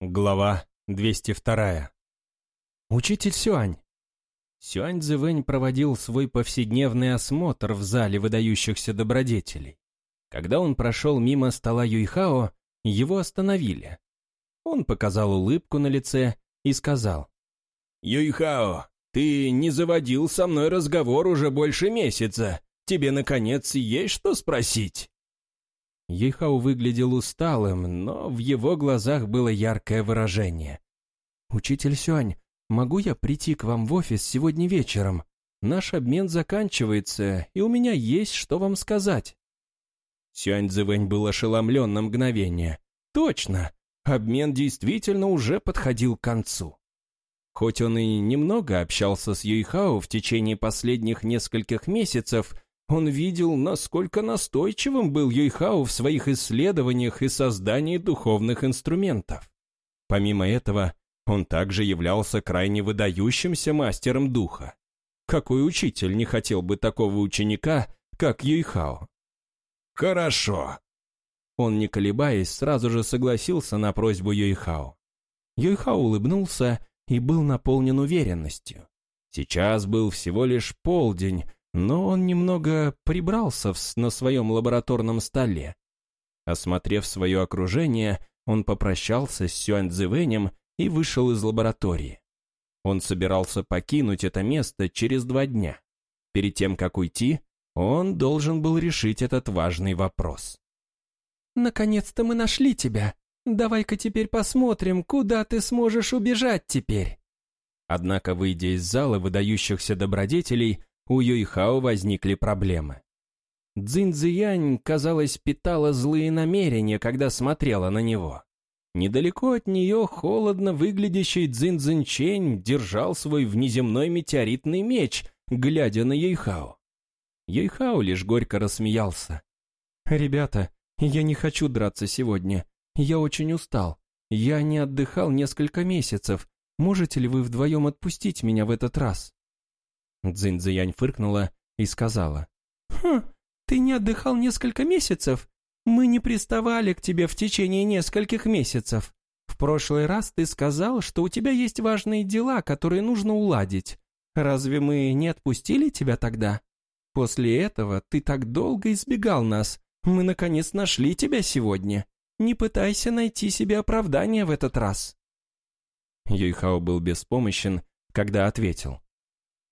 Глава 202. Учитель Сюань. Сюань Цзэвэнь проводил свой повседневный осмотр в зале выдающихся добродетелей. Когда он прошел мимо стола Юйхао, его остановили. Он показал улыбку на лице и сказал. «Юйхао, ты не заводил со мной разговор уже больше месяца. Тебе, наконец, есть что спросить?» Ейхау выглядел усталым, но в его глазах было яркое выражение. «Учитель Сюань, могу я прийти к вам в офис сегодня вечером? Наш обмен заканчивается, и у меня есть что вам сказать». Сюань Цзэвэнь был ошеломлен на мгновение. «Точно! Обмен действительно уже подходил к концу». Хоть он и немного общался с Юйхао в течение последних нескольких месяцев, он видел, насколько настойчивым был Юйхао в своих исследованиях и создании духовных инструментов. Помимо этого, он также являлся крайне выдающимся мастером духа. Какой учитель не хотел бы такого ученика, как Юйхао? «Хорошо». Он, не колебаясь, сразу же согласился на просьбу Юйхао. Юйхао улыбнулся и был наполнен уверенностью. Сейчас был всего лишь полдень, но он немного прибрался на своем лабораторном столе. Осмотрев свое окружение, он попрощался с Сюань и вышел из лаборатории. Он собирался покинуть это место через два дня. Перед тем, как уйти, он должен был решить этот важный вопрос. «Наконец-то мы нашли тебя. Давай-ка теперь посмотрим, куда ты сможешь убежать теперь». Однако, выйдя из зала выдающихся добродетелей, у Юйхао возникли проблемы. Цзинь Цзиянь, казалось, питала злые намерения, когда смотрела на него. Недалеко от нее холодно выглядящий Цзин Цзиньчень держал свой внеземной метеоритный меч, глядя на Юйхао. Юйхао лишь горько рассмеялся. «Ребята, я не хочу драться сегодня. Я очень устал. Я не отдыхал несколько месяцев. Можете ли вы вдвоем отпустить меня в этот раз?» Цзиньцзиянь фыркнула и сказала. «Хм, ты не отдыхал несколько месяцев? Мы не приставали к тебе в течение нескольких месяцев. В прошлый раз ты сказал, что у тебя есть важные дела, которые нужно уладить. Разве мы не отпустили тебя тогда? После этого ты так долго избегал нас. Мы, наконец, нашли тебя сегодня. Не пытайся найти себе оправдание в этот раз». Юйхао был беспомощен, когда ответил.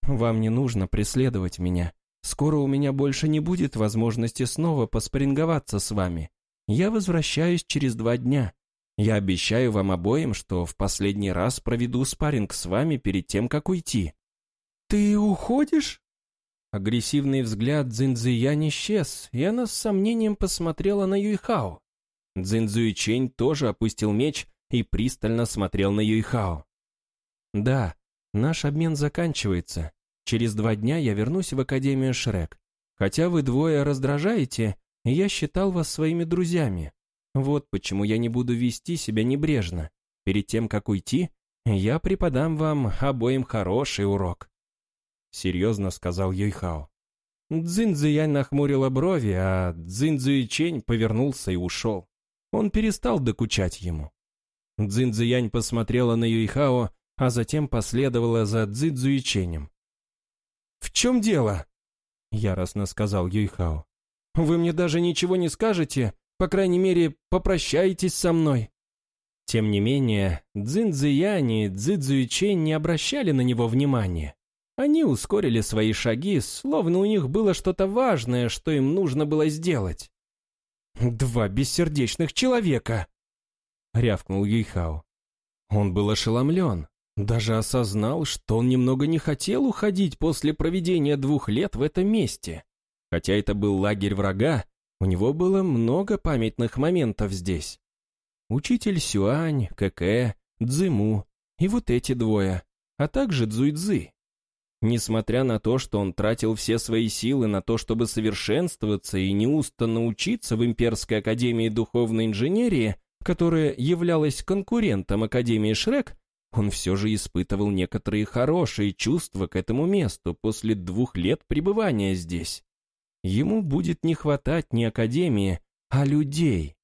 Вам не нужно преследовать меня. Скоро у меня больше не будет возможности снова поспоринговаться с вами. Я возвращаюсь через два дня. Я обещаю вам обоим, что в последний раз проведу спарринг с вами перед тем, как уйти». «Ты уходишь?» Агрессивный взгляд Цзиньцзиян исчез, и она с сомнением посмотрела на Юйхао. Цзиньцзуичень тоже опустил меч и пристально смотрел на Юйхао. «Да, наш обмен заканчивается. Через два дня я вернусь в Академию Шрек. Хотя вы двое раздражаете, я считал вас своими друзьями. Вот почему я не буду вести себя небрежно. Перед тем, как уйти, я преподам вам обоим хороший урок. Серьезно сказал Юйхао. Цзиньцзиянь нахмурила брови, а Цзиньцзуичень повернулся и ушел. Он перестал докучать ему. Цзиньцзиянь посмотрела на Юйхао, а затем последовала за Цзиньцзуиченем. «В чем дело?» — яростно сказал Юйхао. «Вы мне даже ничего не скажете, по крайней мере, попрощаетесь со мной». Тем не менее, Цзин Цзиян и Цзи не обращали на него внимания. Они ускорили свои шаги, словно у них было что-то важное, что им нужно было сделать. «Два бессердечных человека!» — рявкнул Юйхао. Он был ошеломлен. Даже осознал, что он немного не хотел уходить после проведения двух лет в этом месте. Хотя это был лагерь врага, у него было много памятных моментов здесь. Учитель Сюань, Кэкэ, Цзыму и вот эти двое, а также Цзуйцзы. Несмотря на то, что он тратил все свои силы на то, чтобы совершенствоваться и неустанно учиться в Имперской Академии Духовной Инженерии, которая являлась конкурентом Академии Шрек, он все же испытывал некоторые хорошие чувства к этому месту после двух лет пребывания здесь. Ему будет не хватать не академии, а людей.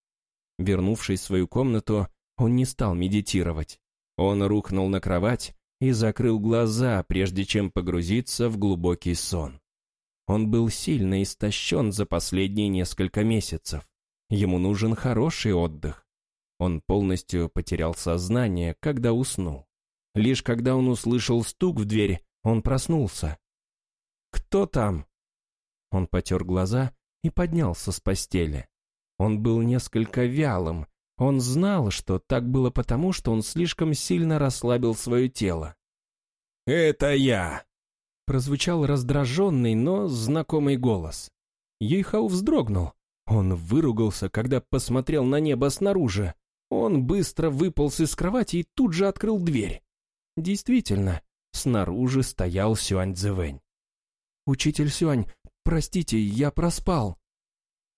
Вернувшись в свою комнату, он не стал медитировать. Он рухнул на кровать и закрыл глаза, прежде чем погрузиться в глубокий сон. Он был сильно истощен за последние несколько месяцев. Ему нужен хороший отдых. Он полностью потерял сознание, когда уснул. Лишь когда он услышал стук в дверь, он проснулся. «Кто там?» Он потер глаза и поднялся с постели. Он был несколько вялым. Он знал, что так было потому, что он слишком сильно расслабил свое тело. «Это я!» Прозвучал раздраженный, но знакомый голос. Ейхау вздрогнул. Он выругался, когда посмотрел на небо снаружи. Он быстро выполз из кровати и тут же открыл дверь. Действительно, снаружи стоял Сюань Цзэвэнь. «Учитель Сюань, простите, я проспал».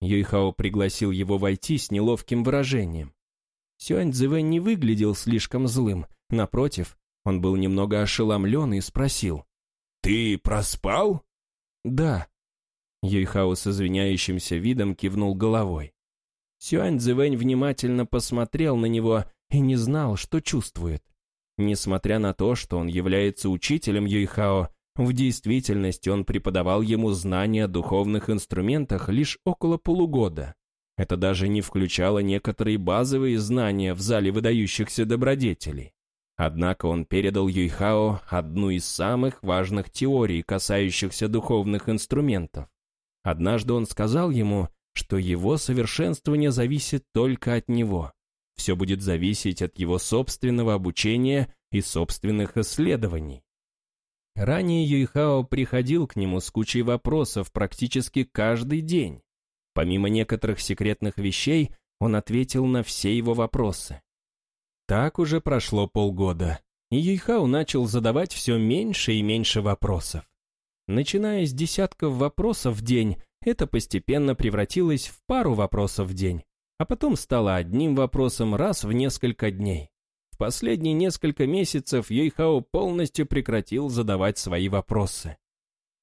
Юйхао пригласил его войти с неловким выражением. Сюань Цзэвэнь не выглядел слишком злым. Напротив, он был немного ошеломлен и спросил. «Ты проспал?» «Да». Юйхао с извиняющимся видом кивнул головой. Сюань Цзэвэнь внимательно посмотрел на него и не знал, что чувствует. Несмотря на то, что он является учителем Юйхао, в действительности он преподавал ему знания о духовных инструментах лишь около полугода. Это даже не включало некоторые базовые знания в зале выдающихся добродетелей. Однако он передал Юйхао одну из самых важных теорий, касающихся духовных инструментов. Однажды он сказал ему, что его совершенствование зависит только от него. Все будет зависеть от его собственного обучения и собственных исследований. Ранее Юйхао приходил к нему с кучей вопросов практически каждый день. Помимо некоторых секретных вещей, он ответил на все его вопросы. Так уже прошло полгода, и Юйхао начал задавать все меньше и меньше вопросов. Начиная с десятков вопросов в день, это постепенно превратилось в пару вопросов в день, а потом стало одним вопросом раз в несколько дней. В последние несколько месяцев Юйхао полностью прекратил задавать свои вопросы.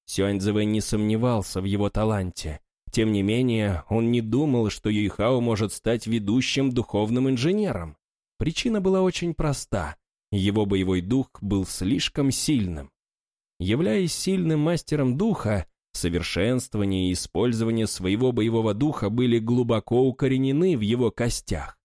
Сюаньцзэвэ не сомневался в его таланте. Тем не менее, он не думал, что Юйхао может стать ведущим духовным инженером. Причина была очень проста. Его боевой дух был слишком сильным. Являясь сильным мастером духа, совершенствование и использование своего боевого духа были глубоко укоренены в его костях.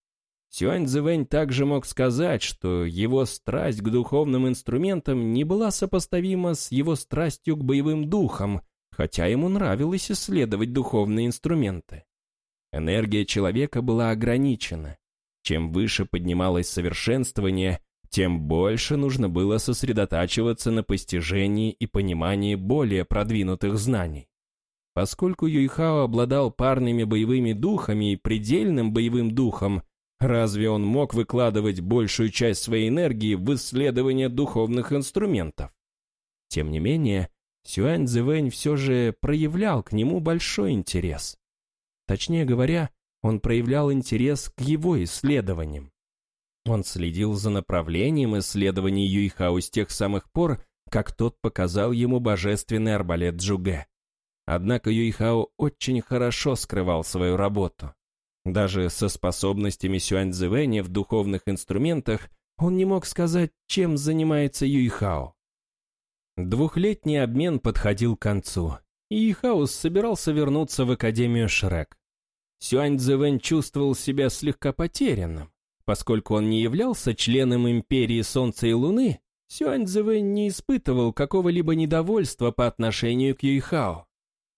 Сюань Цзэвэнь также мог сказать, что его страсть к духовным инструментам не была сопоставима с его страстью к боевым духам, хотя ему нравилось исследовать духовные инструменты. Энергия человека была ограничена. Чем выше поднималось совершенствование, тем больше нужно было сосредотачиваться на постижении и понимании более продвинутых знаний. Поскольку Юйхао обладал парными боевыми духами и предельным боевым духом, разве он мог выкладывать большую часть своей энергии в исследование духовных инструментов? Тем не менее, Сюань Цзэвэнь все же проявлял к нему большой интерес. Точнее говоря, он проявлял интерес к его исследованиям. Он следил за направлением исследований Юйхао с тех самых пор, как тот показал ему божественный арбалет Джуге. Однако Юйхао очень хорошо скрывал свою работу. Даже со способностями Сюаньцзэвэня в духовных инструментах он не мог сказать, чем занимается Юйхао. Двухлетний обмен подходил к концу, и Юйхао собирался вернуться в Академию Шрек. Сюань Цзэвэнь чувствовал себя слегка потерянным. Поскольку он не являлся членом Империи Солнца и Луны, Сюань Цзэвэнь не испытывал какого-либо недовольства по отношению к Юйхао.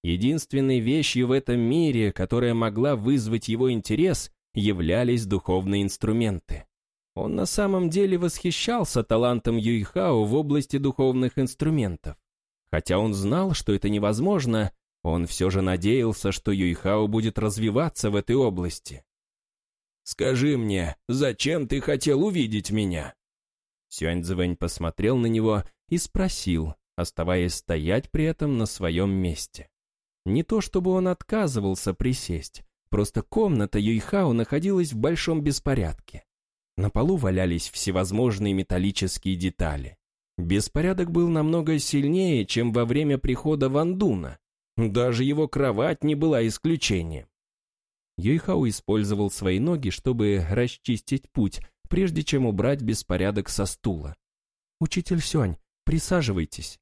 Единственной вещью в этом мире, которая могла вызвать его интерес, являлись духовные инструменты. Он на самом деле восхищался талантом Юйхао в области духовных инструментов. Хотя он знал, что это невозможно, он все же надеялся, что Юйхао будет развиваться в этой области. «Скажи мне, зачем ты хотел увидеть меня?» Сюаньцзэвэнь посмотрел на него и спросил, оставаясь стоять при этом на своем месте. Не то чтобы он отказывался присесть, просто комната Юйхао находилась в большом беспорядке. На полу валялись всевозможные металлические детали. Беспорядок был намного сильнее, чем во время прихода Вандуна, даже его кровать не была исключением. Юйхао использовал свои ноги, чтобы расчистить путь, прежде чем убрать беспорядок со стула. «Учитель Сюань, присаживайтесь».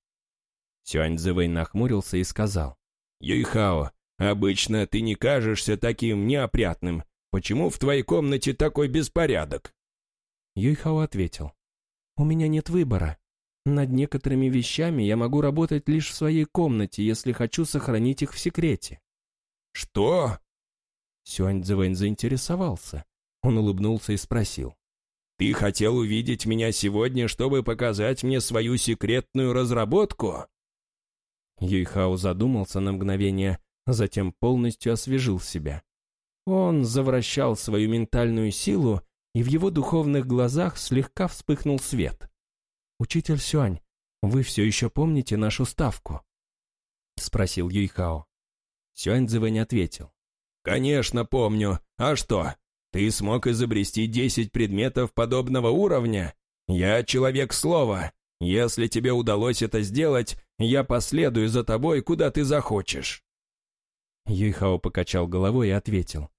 Сюань Цзэвэй нахмурился и сказал. «Юйхао, обычно ты не кажешься таким неопрятным. Почему в твоей комнате такой беспорядок?» Юйхао ответил. «У меня нет выбора. Над некоторыми вещами я могу работать лишь в своей комнате, если хочу сохранить их в секрете». «Что?» Сюань Цзэвэнь заинтересовался. Он улыбнулся и спросил. «Ты хотел увидеть меня сегодня, чтобы показать мне свою секретную разработку?» Юйхао задумался на мгновение, затем полностью освежил себя. Он завращал свою ментальную силу, и в его духовных глазах слегка вспыхнул свет. «Учитель Сюань, вы все еще помните нашу ставку?» — спросил Юйхао. Сюань Цзэвэнь ответил. «Конечно помню. А что, ты смог изобрести десять предметов подобного уровня? Я человек слова. Если тебе удалось это сделать, я последую за тобой, куда ты захочешь». Юйхао покачал головой и ответил.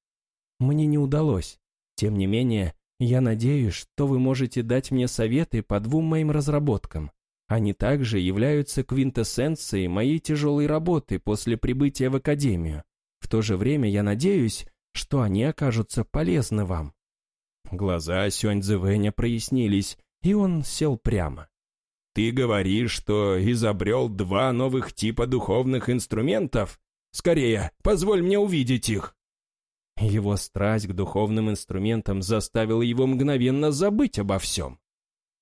«Мне не удалось. Тем не менее, я надеюсь, что вы можете дать мне советы по двум моим разработкам. Они также являются квинтэссенцией моей тяжелой работы после прибытия в Академию. В то же время я надеюсь, что они окажутся полезны вам». Глаза Сюаньцзэвэня прояснились, и он сел прямо. «Ты говоришь, что изобрел два новых типа духовных инструментов? Скорее, позволь мне увидеть их!» Его страсть к духовным инструментам заставила его мгновенно забыть обо всем.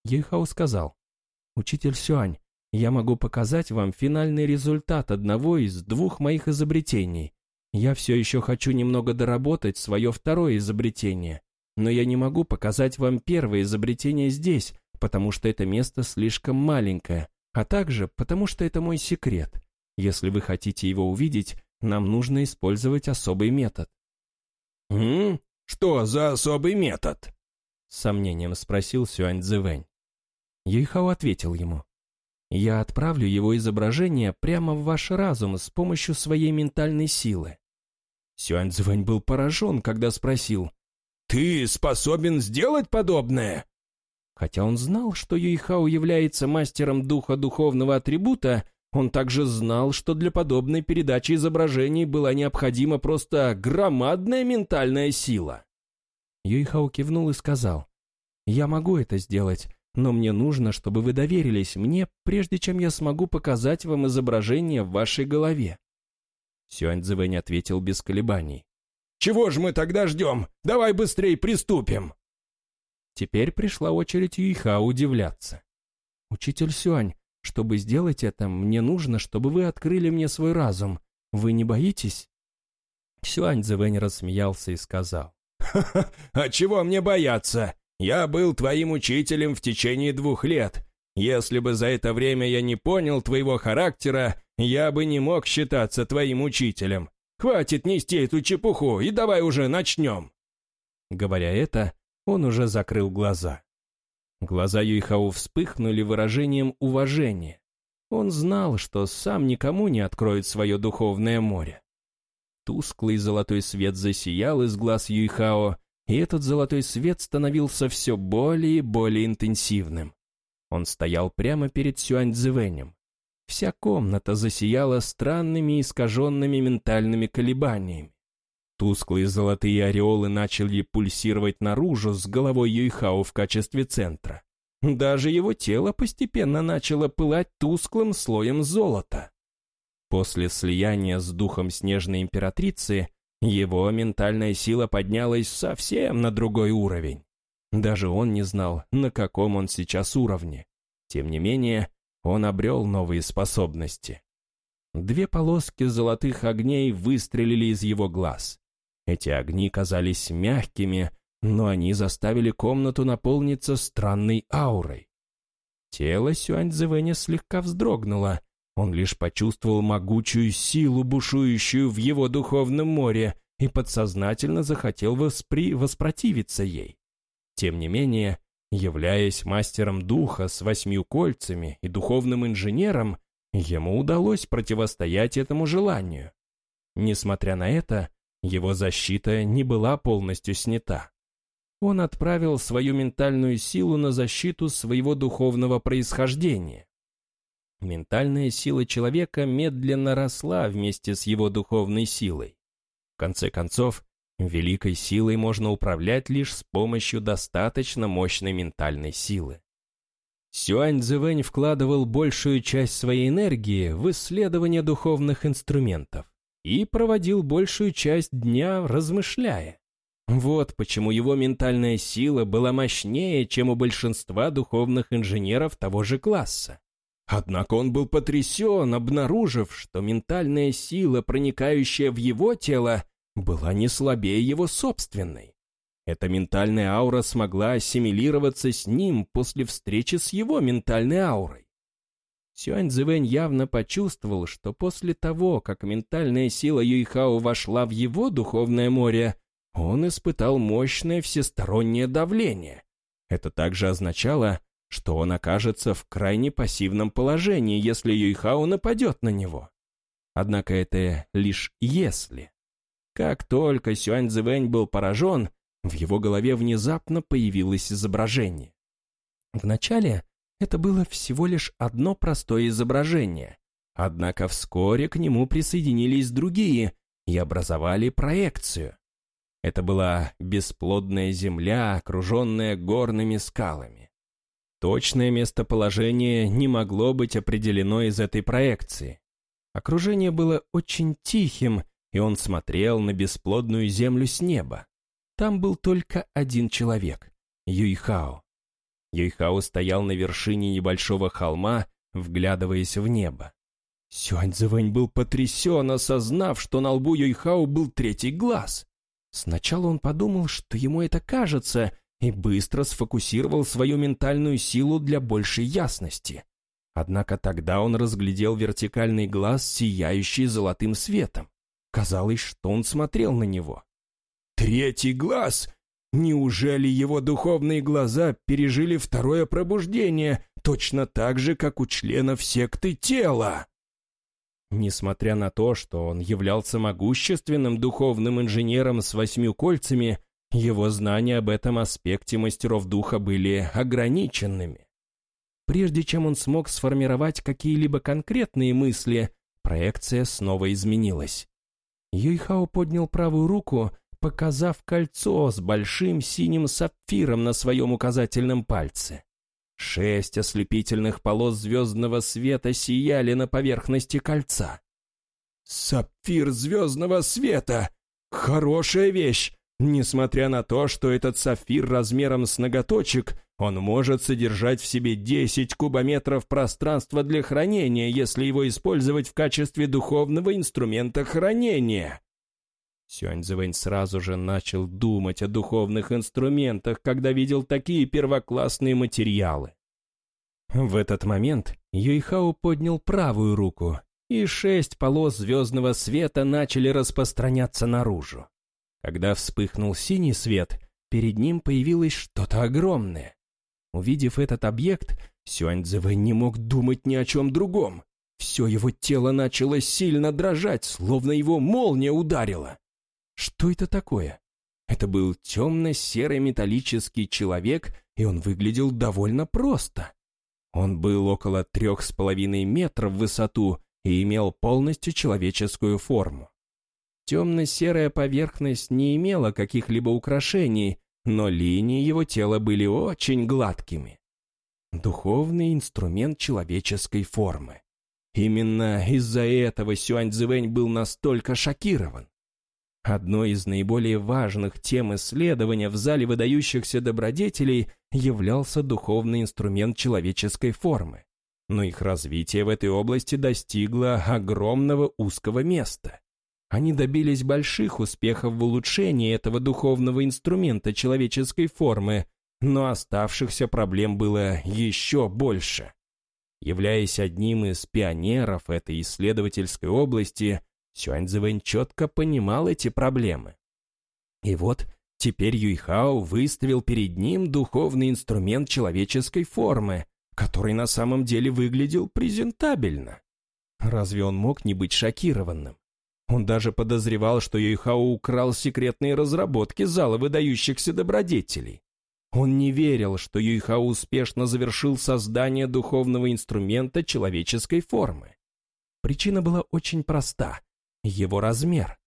Ейхау сказал, «Учитель Сюань, я могу показать вам финальный результат одного из двух моих изобретений. Я все еще хочу немного доработать свое второе изобретение, но я не могу показать вам первое изобретение здесь, потому что это место слишком маленькое, а также потому что это мой секрет. Если вы хотите его увидеть, нам нужно использовать особый метод. «М? Что за особый метод?» С сомнением спросил Сюань Цзэвэнь. Юйхао ответил ему. «Я отправлю его изображение прямо в ваш разум с помощью своей ментальной силы». Сюань Цзэвэнь был поражен, когда спросил. «Ты способен сделать подобное?» Хотя он знал, что Юйхао является мастером духа духовного атрибута, он также знал, что для подобной передачи изображений была необходима просто громадная ментальная сила. Юйхао кивнул и сказал, «Я могу это сделать, но мне нужно, чтобы вы доверились мне, прежде чем я смогу показать вам изображение в вашей голове». Сюань Цзэвэнь ответил без колебаний. «Чего же мы тогда ждем? Давай быстрее приступим!» Теперь пришла очередь Юйха удивляться. «Учитель Сюань, чтобы сделать это, мне нужно, чтобы вы открыли мне свой разум. Вы не боитесь?» Сюань Цзэвэнь рассмеялся и сказал. «Ха-ха, а чего мне бояться? Я был твоим учителем в течение двух лет. Если бы за это время я не понял твоего характера, я бы не мог считаться твоим учителем. Хватит нести эту чепуху и давай уже начнем!» Говоря это, он уже закрыл глаза. Глаза Юйхау вспыхнули выражением уважения. Он знал, что сам никому не откроет свое духовное море. Тусклый золотой свет засиял из глаз Юйхао, и этот золотой свет становился все более и более интенсивным. Он стоял прямо перед Сюань Цзэвэнем. Вся комната засияла странными искаженными ментальными колебаниями. Тусклые золотые ореолы начали пульсировать наружу с головой Юйхао в качестве центра. Даже его тело постепенно начало пылать тусклым слоем золота. После слияния с духом Снежной Императрицы его ментальная сила поднялась совсем на другой уровень. Даже он не знал, на каком он сейчас уровне. Тем не менее, он обрел новые способности. Две полоски золотых огней выстрелили из его глаз. Эти огни казались мягкими, но они заставили комнату наполниться странной аурой. Тело Сюаньцзэвэня слегка вздрогнуло. Он лишь почувствовал могучую силу, бушующую в его духовном море, и подсознательно захотел воспри... воспротивиться ей. Тем не менее, являясь мастером духа с восьмью кольцами и духовным инженером, ему удалось противостоять этому желанию. Несмотря на это, его защита не была полностью снята. он отправил свою ментальную силу на защиту своего духовного происхождения. Ментальная сила человека медленно росла вместе с его духовной силой. В конце концов, великой силой можно управлять лишь с помощью достаточно мощной ментальной силы. Сюань Цзэвэнь вкладывал большую часть своей энергии в исследование духовных инструментов и проводил большую часть дня, размышляя. Вот почему его ментальная сила была мощнее, чем у большинства духовных инженеров того же класса. Однако он был потрясен, обнаружив, что ментальная сила, проникающая в его тело, была не слабее его собственной. Эта ментальная аура смогла ассимилироваться с ним после встречи с его ментальной аурой. Сюань Цзэвэнь явно почувствовал, что после того, как ментальная сила Юйхао вошла в его духовное море, он испытал мощное всестороннее давление. Это также означало, что он окажется в крайне пассивном положении, если Юйхао нападет на него. Однако это лишь «если». Как только Сюань Цзэвэнь был поражен, в его голове внезапно появилось изображение. Вначале это было всего лишь одно простое изображение, однако вскоре к нему присоединились другие и образовали проекцию. Это была бесплодная земля, окруженная горными скалами. Точное местоположение не могло быть определено из этой проекции. Окружение было очень тихим, и он смотрел на бесплодную землю с неба. Там был только один человек — Юйхао. Юйхао стоял на вершине небольшого холма, вглядываясь в небо. Сюаньцзэвэнь был потрясен, осознав, что на лбу Юйхао был третий глаз. Сначала он подумал, что ему это кажется, и быстро сфокусировал свою ментальную силу для большей ясности. Однако тогда он разглядел вертикальный глаз, сияющий золотым светом. Казалось, что он смотрел на него. Третий глаз? Неужели его духовные глаза пережили второе пробуждение, точно так же, как у членов секты тела? Несмотря на то, что он являлся могущественным духовным инженером с восьмью кольцами, его знания об этом аспекте мастеров духа были ограниченными. Прежде чем он смог сформировать какие-либо конкретные мысли, проекция снова изменилась. Юйхао поднял правую руку показав кольцо с большим синим сапфиром на своем указательном пальце. Шесть ослепительных полос звездного света сияли на поверхности кольца. «Сапфир звездного света! Хорошая вещь! Несмотря на то, что этот сапфир размером с ноготочек, он может содержать в себе 10 кубометров пространства для хранения, если его использовать в качестве духовного инструмента хранения. Сюаньцзэвэнь сразу же начал думать о духовных инструментах, когда видел такие первоклассные материалы. В этот момент Юйхао поднял правую руку, и шесть полос звездного света начали распространяться наружу. Когда вспыхнул синий свет, перед ним появилось что-то огромное. Увидев этот объект, Сюаньцзэвэнь не мог думать ни о чем другом. Все его тело начало сильно дрожать, словно его молния ударила. Что это такое? Это был темно-серый металлический человек, и он выглядел довольно просто. Он был около трех с половиной метров в высоту и имел полностью человеческую форму. Темно-серая поверхность не имела каких-либо украшений, но линии его тела были очень гладкими. Духовный инструмент человеческой формы. Именно из-за этого Сюань Цзэвэнь был настолько шокирован. Одной из наиболее важных тем исследования в зале выдающихся добродетелей являлся духовный инструмент человеческой формы. Но их развитие в этой области достигло огромного узкого места. Они добились больших успехов в улучшении этого духовного инструмента человеческой формы, но оставшихся проблем было еще больше. Являясь одним из пионеров этой исследовательской области, Сюаньцзэвэнь четко понимал эти проблемы. И вот теперь Юйхао выставил перед ним духовный инструмент человеческой формы, который на самом деле выглядел презентабельно. Разве он мог не быть шокированным? Он даже подозревал, что Юйхао украл секретные разработки зала выдающихся добродетелей. Он не верил, что Юйхао успешно завершил создание духовного инструмента человеческой формы. Причина была очень проста – его размер.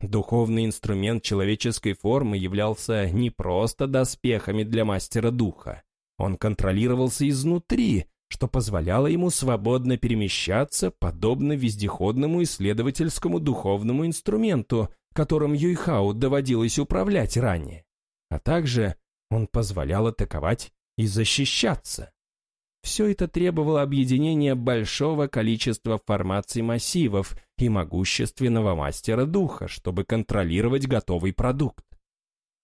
Духовный инструмент человеческой формы являлся не просто доспехами для мастера духа. Он контролировался изнутри, что позволяло ему свободно перемещаться, подобно вездеходному исследовательскому духовному инструменту, которым Юйхау доводилось управлять ранее. А также он позволял атаковать и защищаться. Все это требовало объединения большого количества формаций массивов и могущественного мастера духа, чтобы контролировать готовый продукт.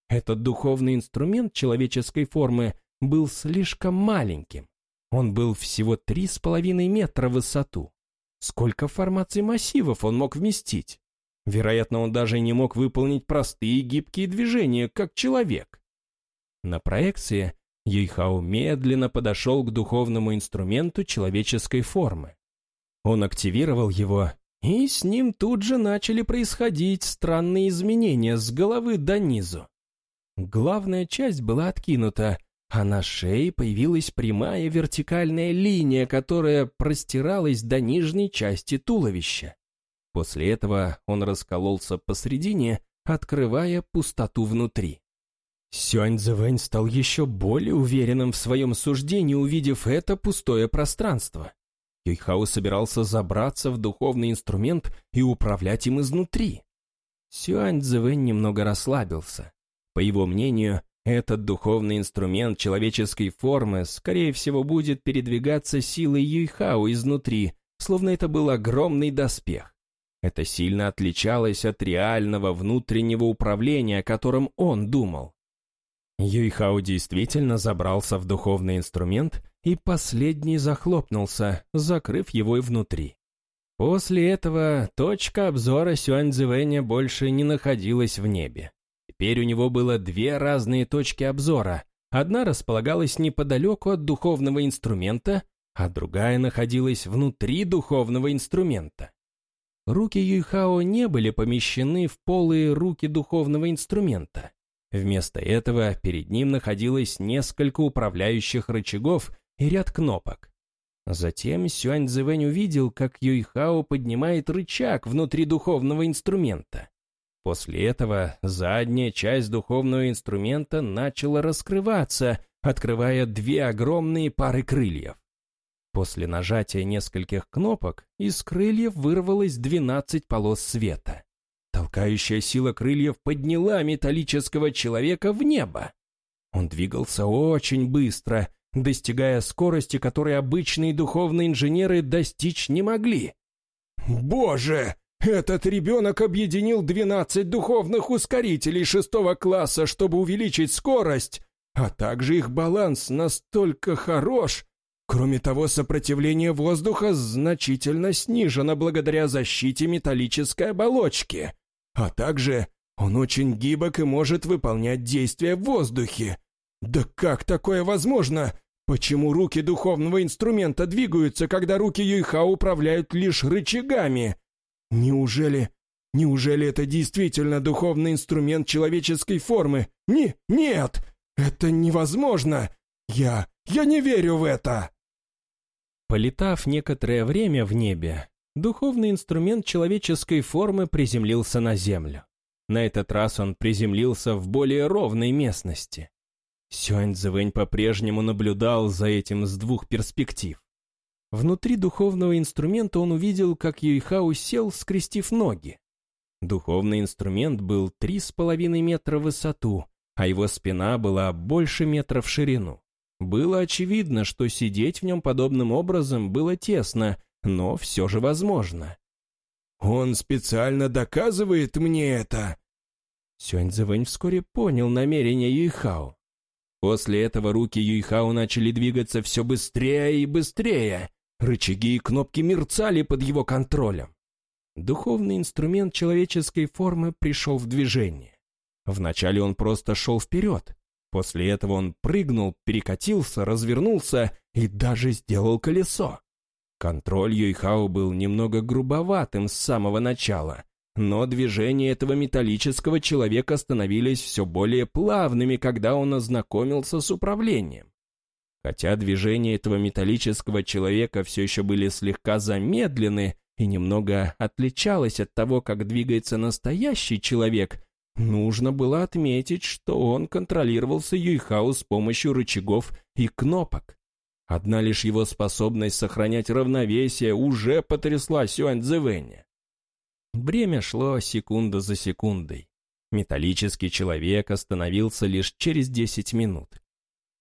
Этот духовный инструмент человеческой формы был слишком маленьким. Он был всего три с половиной метра в высоту. Сколько формаций массивов он мог вместить? Вероятно, он даже не мог выполнить простые гибкие движения, как человек. На проекции Юйхао медленно подошел к духовному инструменту человеческой формы. Он активировал его, и с ним тут же начали происходить странные изменения с головы до низу. Главная часть была откинута, а на шее появилась прямая вертикальная линия, которая простиралась до нижней части туловища. После этого он раскололся посредине, открывая пустоту внутри. Сюань Цзэвэнь стал еще более уверенным в своем суждении, увидев это пустое пространство. Юйхао собирался забраться в духовный инструмент и управлять им изнутри. Сюань Цзэвэнь немного расслабился. По его мнению, этот духовный инструмент человеческой формы, скорее всего, будет передвигаться силой Юйхао изнутри, словно это был огромный доспех. Это сильно отличалось от реального внутреннего управления, о котором он думал. Юйхао действительно забрался в духовный инструмент, и последний захлопнулся, закрыв его и внутри. После этого точка обзора Сюаньцзивэня больше не находилась в небе. Теперь у него было две разные точки обзора. Одна располагалась неподалеку от духовного инструмента, а другая находилась внутри духовного инструмента. Руки Юйхао не были помещены в полые руки духовного инструмента. Вместо этого перед ним находилось несколько управляющих рычагов и ряд кнопок. Затем Сюань Цзэвэнь увидел, как Юйхао поднимает рычаг внутри духовного инструмента. После этого задняя часть духовного инструмента начала раскрываться, открывая две огромные пары крыльев. После нажатия нескольких кнопок из крыльев вырвалось 12 полос света. Толкающая сила крыльев подняла металлического человека в небо. Он двигался очень быстро, достигая скорости, которой обычные духовные инженеры достичь не могли. «Боже! Этот ребенок объединил 12 духовных ускорителей шестого класса, чтобы увеличить скорость, а также их баланс настолько хорош. Кроме того, сопротивление воздуха значительно снижено благодаря защите металлической оболочки. А также он очень гибок и может выполнять действия в воздухе. Да как такое возможно? Почему руки духовного инструмента двигаются, когда руки Юйха управляют лишь рычагами? Неужели... Неужели это действительно духовный инструмент человеческой формы? Не, нет! Это невозможно! Я... я не верю в это!» Полетав некоторое время в небе, духовный инструмент человеческой формы приземлился на землю. На этот раз он приземлился в более ровной местности. Сюань Цзэвэнь по-прежнему наблюдал за этим с двух перспектив. Внутри духовного инструмента он увидел, как Юйхао сел, скрестив ноги. Духовный инструмент был три с половиной метра в высоту, а его спина была больше метра в ширину. Было очевидно, что сидеть в нем подобным образом было тесно, но все же возможно. «Он специально доказывает мне это!» Сюаньцзэвэнь вскоре понял намерение Юйхао. После этого руки Юйхао начали двигаться все быстрее и быстрее. Рычаги и кнопки мерцали под его контролем. Духовный инструмент человеческой формы пришел в движение. Вначале он просто шел вперед. После этого он прыгнул, перекатился, развернулся и даже сделал колесо. Контроль Юйхао был немного грубоватым с самого начала, но движения этого металлического человека становились все более плавными, когда он ознакомился с управлением. Хотя движения этого металлического человека все еще были слегка замедлены и немного отличалось от того, как двигается настоящий человек, нужно было отметить, что он контролировался Юйхао с помощью рычагов и кнопок. Одна лишь его способность сохранять равновесие уже потрясла Сюань Цзэвэня. Время шло секунда за секундой. Металлический человек остановился лишь через 10 минут.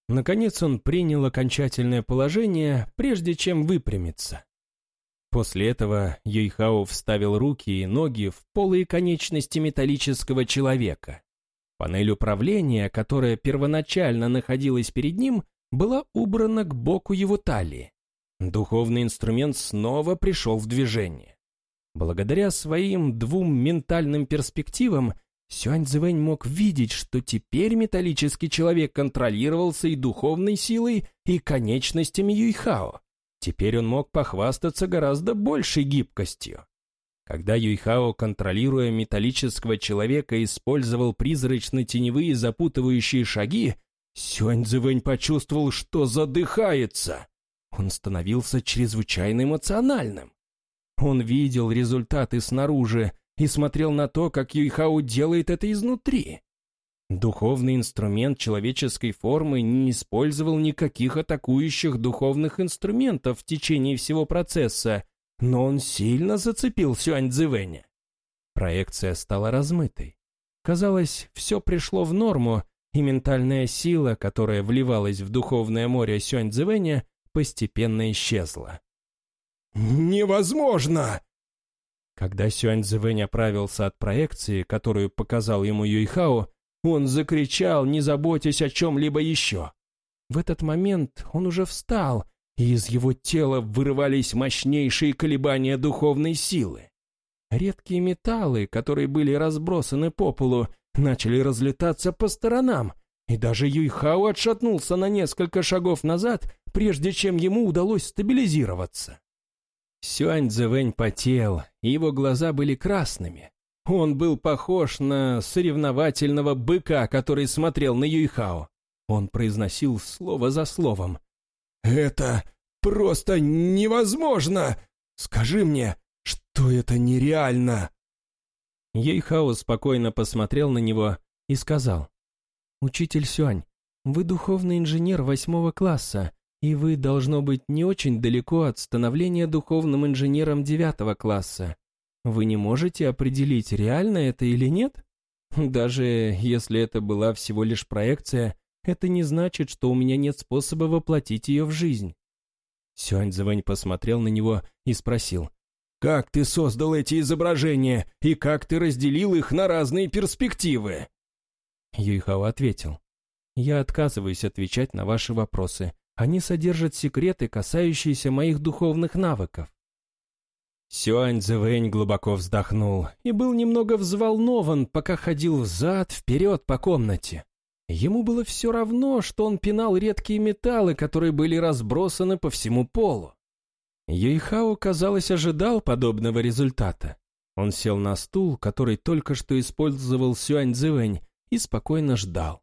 Наконец он принял окончательное положение, прежде чем выпрямиться. После этого Юйхао вставил руки и ноги в полые конечности металлического человека. Панель управления, которая первоначально находилась перед ним, была убрана к боку его талии. Духовный инструмент снова пришел в движение. Благодаря своим двум ментальным перспективам Сюань Цзэвэнь мог видеть, что теперь металлический человек контролировался и духовной силой, и конечностями Юйхао. Теперь он мог похвастаться гораздо большей гибкостью. Когда Юйхао, контролируя металлического человека, использовал призрачно-теневые запутывающие шаги, Сюань Цзэвэнь почувствовал, что задыхается. Он становился чрезвычайно эмоциональным. Он видел результаты снаружи, и смотрел на то, как Юйхао делает это изнутри. Духовный инструмент человеческой формы не использовал никаких атакующих духовных инструментов в течение всего процесса, но он сильно зацепил Сюань Цзэвэня. Проекция стала размытой. Казалось, все пришло в норму, и ментальная сила, которая вливалась в духовное море Сюань Цзэвэня, постепенно исчезла. «Невозможно!» Когда Сюань Цзэвэнь оправился от проекции, которую показал ему Юйхао, он закричал, не заботясь о чем-либо еще. В этот момент он уже встал, и из его тела вырывались мощнейшие колебания духовной силы. Редкие металлы, которые были разбросаны по полу, начали разлетаться по сторонам, и даже Юйхао отшатнулся на несколько шагов назад, прежде чем ему удалось стабилизироваться. Сюань Цзэвэнь потел, и его глаза были красными. Он был похож на соревновательного быка, который смотрел на Юйхао. Он произносил слово за словом. «Это просто невозможно! Скажи мне, что это нереально!» Юйхао спокойно посмотрел на него и сказал. «Учитель Сюань, вы духовный инженер восьмого класса, и вы, должно быть, не очень далеко от становления духовным инженером девятого класса. Вы не можете определить, реально это или нет? Даже если это была всего лишь проекция, это не значит, что у меня нет способа воплотить ее в жизнь. Сюань посмотрел на него и спросил. «Как ты создал эти изображения, и как ты разделил их на разные перспективы?» Юйхао ответил. «Я отказываюсь отвечать на ваши вопросы. Они содержат секреты, касающиеся моих духовных навыков. Сюань Цзэвэнь глубоко вздохнул и был немного взволнован, пока ходил взад-вперед по комнате. Ему было все равно, что он пинал редкие металлы, которые были разбросаны по всему полу. Юйхао, казалось, ожидал подобного результата. Он сел на стул, который только что использовал Сюань Цзэвэнь, и спокойно ждал.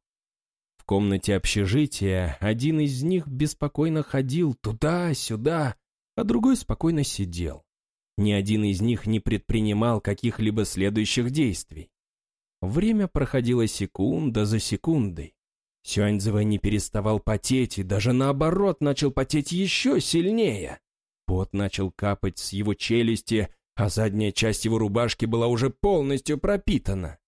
В комнате общежития один из них беспокойно ходил туда-сюда, а другой спокойно сидел. Ни один из них не предпринимал каких-либо следующих действий. Время проходило секунда за секундой. Сюаньцзева не переставал потеть и даже наоборот начал потеть еще сильнее. Пот начал капать с его челюсти, а задняя часть его рубашки была уже полностью пропитана.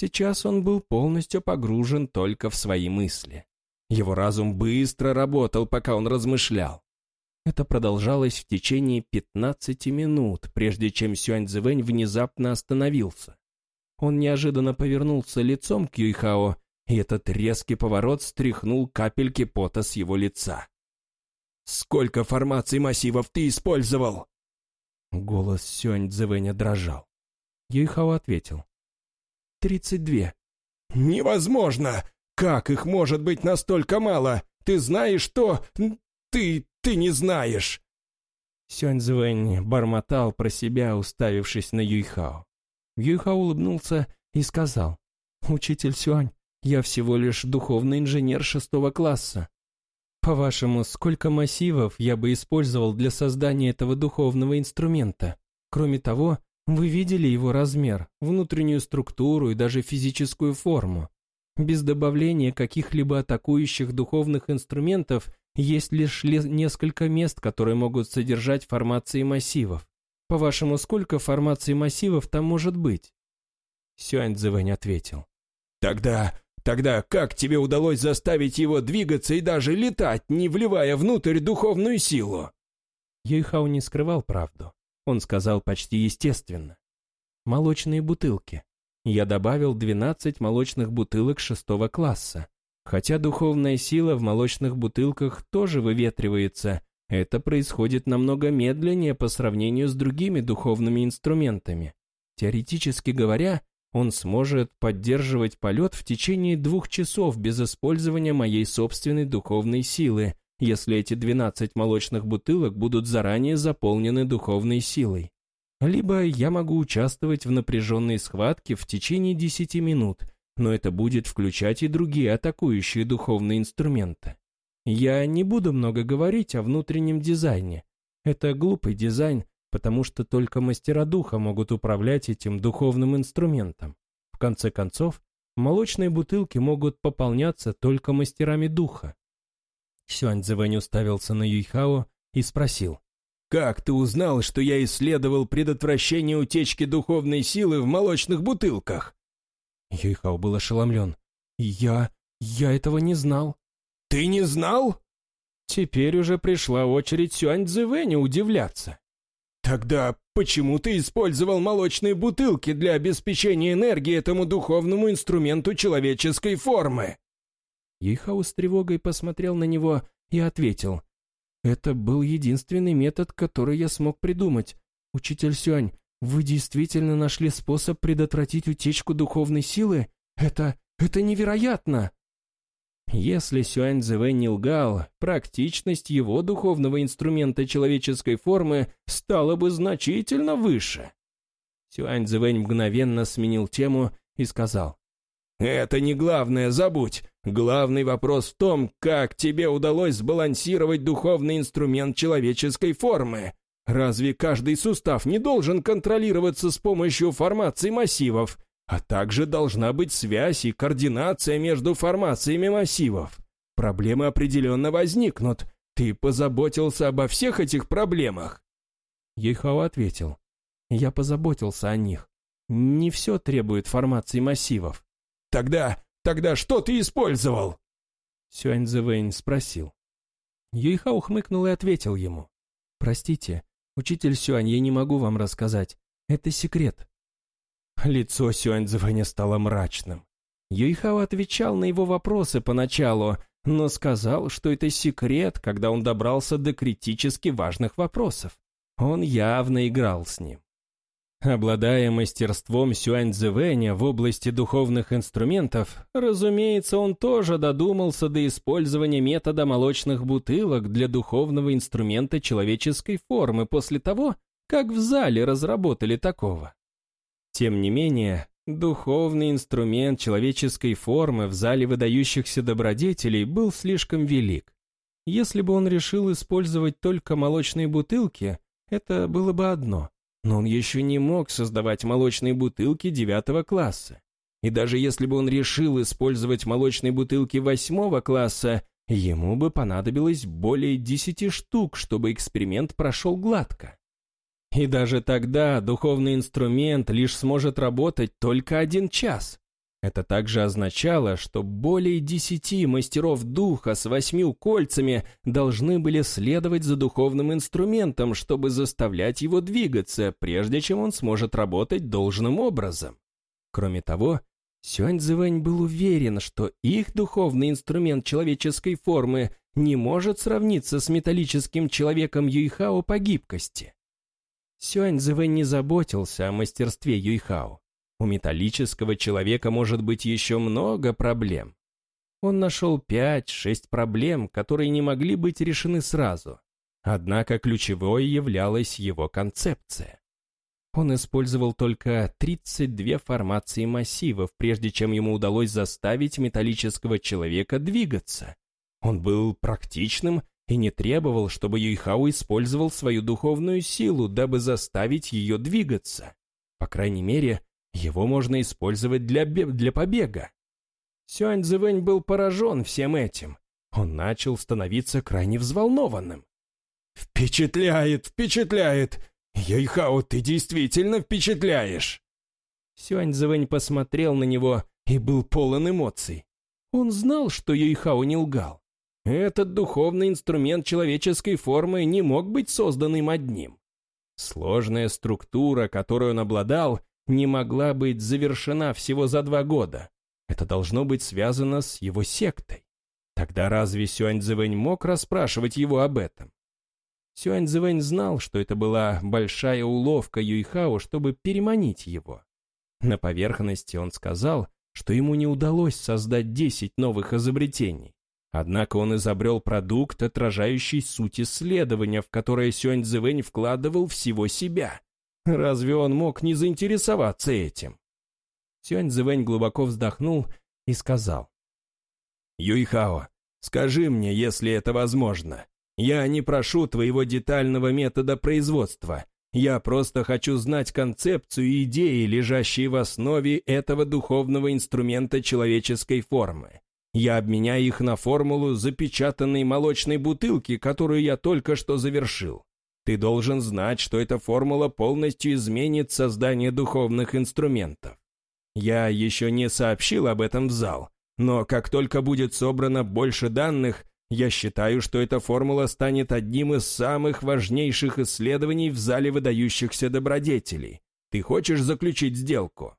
Сейчас он был полностью погружен только в свои мысли. Его разум быстро работал, пока он размышлял. Это продолжалось в течение 15 минут, прежде чем Сюань Цзэвэнь внезапно остановился. Он неожиданно повернулся лицом к Юйхао, и этот резкий поворот стряхнул капельки пота с его лица. «Сколько формаций массивов ты использовал?» Голос Сюань Цзэвэня дрожал. Юйхао ответил. Тридцать две». «Невозможно! Как их может быть настолько мало? Ты знаешь что? Ты... ты не знаешь!» Сюаньцзюэнь бормотал про себя, уставившись на Юйхао. Юйхао улыбнулся и сказал, «Учитель Сюань, я всего лишь духовный инженер шестого класса. По-вашему, сколько массивов я бы использовал для создания этого духовного инструмента? Кроме того, вы видели его размер, внутреннюю структуру и даже физическую форму. Без добавления каких-либо атакующих духовных инструментов есть лишь несколько мест, которые могут содержать формации массивов. По-вашему, сколько формаций массивов там может быть? Сюань Цзэвэнь ответил. Тогда, тогда как тебе удалось заставить его двигаться и даже летать, не вливая внутрь духовную силу? Юйхао не скрывал правду. Он сказал почти естественно. Молочные бутылки. Я добавил 12 молочных бутылок шестого класса. Хотя духовная сила в молочных бутылках тоже выветривается, это происходит намного медленнее по сравнению с другими духовными инструментами. Теоретически говоря, он сможет поддерживать полет в течение двух часов без использования моей собственной духовной силы, если эти 12 молочных бутылок будут заранее заполнены духовной силой. Либо я могу участвовать в напряженной схватке в течение 10 минут – но это будет включать и другие атакующие духовные инструменты. Я не буду много говорить о внутреннем дизайне. Это глупый дизайн, потому что только мастера духа могут управлять этим духовным инструментом. В конце концов, молочные бутылки могут пополняться только мастерами духа. Сюань Цзэвэнь уставился на Юйхао и спросил. «Как ты узнал, что я исследовал предотвращение утечки духовной силы в молочных бутылках?» Юйхао был ошеломлен. «Я... я этого не знал». «Ты не знал?» Теперь уже пришла очередь Сюань Цзэвэня удивляться. «Тогда почему ты использовал молочные бутылки для обеспечения энергии этому духовному инструменту человеческой формы?» Юйхао с тревогой посмотрел на него и ответил. «Это был единственный метод, который я смог придумать. Учитель Сюань, вы действительно нашли способ предотвратить утечку духовной силы? Это... это невероятно!» Если Сюань Цзэвэ не лгал, практичность его духовного инструмента человеческой формы стала бы значительно выше. Сюань Цзэвэнь мгновенно сменил тему и сказал. «Это не главное, забудь. Главный вопрос в том, как тебе удалось сбалансировать духовный инструмент человеческой формы. Разве каждый сустав не должен контролироваться с помощью формаций массивов? А также должна быть связь и координация между формациями массивов. Проблемы определенно возникнут. Ты позаботился обо всех этих проблемах?» Ейхао ответил. «Я позаботился о них. Не все требует формации массивов». «Тогда, тогда что ты использовал?» Сюань Цзэвэнь спросил. Юйхао хмыкнул и ответил ему. «Простите, «Учитель Сюань, я не могу вам рассказать. Это секрет». Лицо Сюань Цзэвэня стало мрачным. Юйхао отвечал на его вопросы поначалу, но сказал, что это секрет, когда он добрался до критически важных вопросов. Он явно играл с ним. Обладая мастерством Сюань Цзэвэня в области духовных инструментов, разумеется, он тоже додумался до использования метода молочных бутылок для духовного инструмента человеческой формы после того, как в зале разработали такого. Тем не менее, духовный инструмент человеческой формы в зале выдающихся добродетелей был слишком велик. Если бы он решил использовать только молочные бутылки, это было бы одно – но он еще не мог создавать молочные бутылки девятого класса. И даже если бы он решил использовать молочные бутылки восьмого класса, ему бы понадобилось более десяти штук, чтобы эксперимент прошел гладко. И даже тогда духовный инструмент лишь сможет работать только один час. Это также означало, что более десяти мастеров духа с восьмью кольцами должны были следовать за духовным инструментом, чтобы заставлять его двигаться, прежде чем он сможет работать должным образом. Кроме того, Сюань Цзэвэнь был уверен, что их духовный инструмент человеческой формы не может сравниться с металлическим человеком Юйхао по гибкости. Сюань Цзэвэнь не заботился о мастерстве Юйхао. У металлического человека может быть еще много проблем. Он нашел пять-шесть проблем, которые не могли быть решены сразу. Однако ключевой являлась его концепция. Он использовал только 32 формации массивов, прежде чем ему удалось заставить металлического человека двигаться. Он был практичным и не требовал, чтобы Юйхао использовал свою духовную силу, дабы заставить ее двигаться. По крайней мере, его можно использовать для, для побега. Сюань Цзэвэнь был поражен всем этим. Он начал становиться крайне взволнованным. «Впечатляет, впечатляет! Юйхао, ты действительно впечатляешь!» Сюань Цзэвэнь посмотрел на него и был полон эмоций. Он знал, что Юйхао не лгал. Этот духовный инструмент человеческой формы не мог быть создан им одним. Сложная структура, которую он обладал, не могла быть завершена всего за два года. Это должно быть связано с его сектой. Тогда разве Сюань Цзэвэнь мог расспрашивать его об этом? Сюань Цзэвэнь знал, что это была большая уловка Юйхао, чтобы переманить его. На поверхности он сказал, что ему не удалось создать 10 новых изобретений. Однако он изобрел продукт, отражающий суть исследования, в которое Сюань Цзэвэнь вкладывал всего себя. Разве он мог не заинтересоваться этим? Сюань Цзэвэнь глубоко вздохнул и сказал. «Юйхао, скажи мне, если это возможно. Я не прошу твоего детального метода производства. Я просто хочу знать концепцию и идеи, лежащие в основе этого духовного инструмента человеческой формы. Я обменяю их на формулу запечатанной молочной бутылки, которую я только что завершил. Ты должен знать, что эта формула полностью изменит создание духовных инструментов. Я еще не сообщил об этом в зал, но как только будет собрано больше данных, я считаю, что эта формула станет одним из самых важнейших исследований в зале выдающихся добродетелей. Ты хочешь заключить сделку?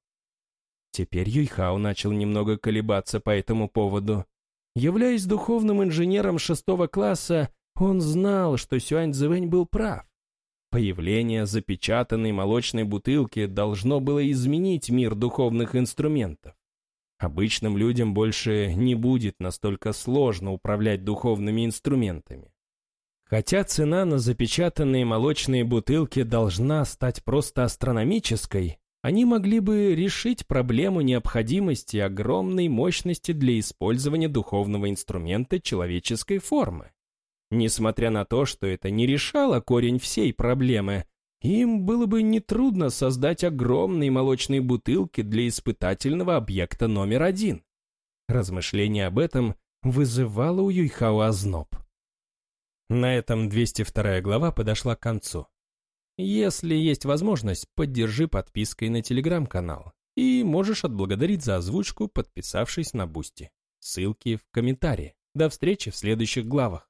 Теперь Юйхао начал немного колебаться по этому поводу. Являясь духовным инженером шестого класса, он знал, что Сюань Цзэвэнь был прав. Появление запечатанной молочной бутылки должно было изменить мир духовных инструментов. Обычным людям больше не будет настолько сложно управлять духовными инструментами. Хотя цена на запечатанные молочные бутылки должна стать просто астрономической, они могли бы решить проблему необходимости огромной мощности для использования духовного инструмента человеческой формы. Несмотря на то, что это не решало корень всей проблемы, им было бы нетрудно создать огромные молочные бутылки для испытательного объекта номер один. Размышление об этом вызывало у Юйхао озноб. На этом 202 глава подошла к концу. Если есть возможность, поддержи подпиской на телеграм-канал. И можешь отблагодарить за озвучку, подписавшись на Бусти. Ссылки в комментарии. До встречи в следующих главах.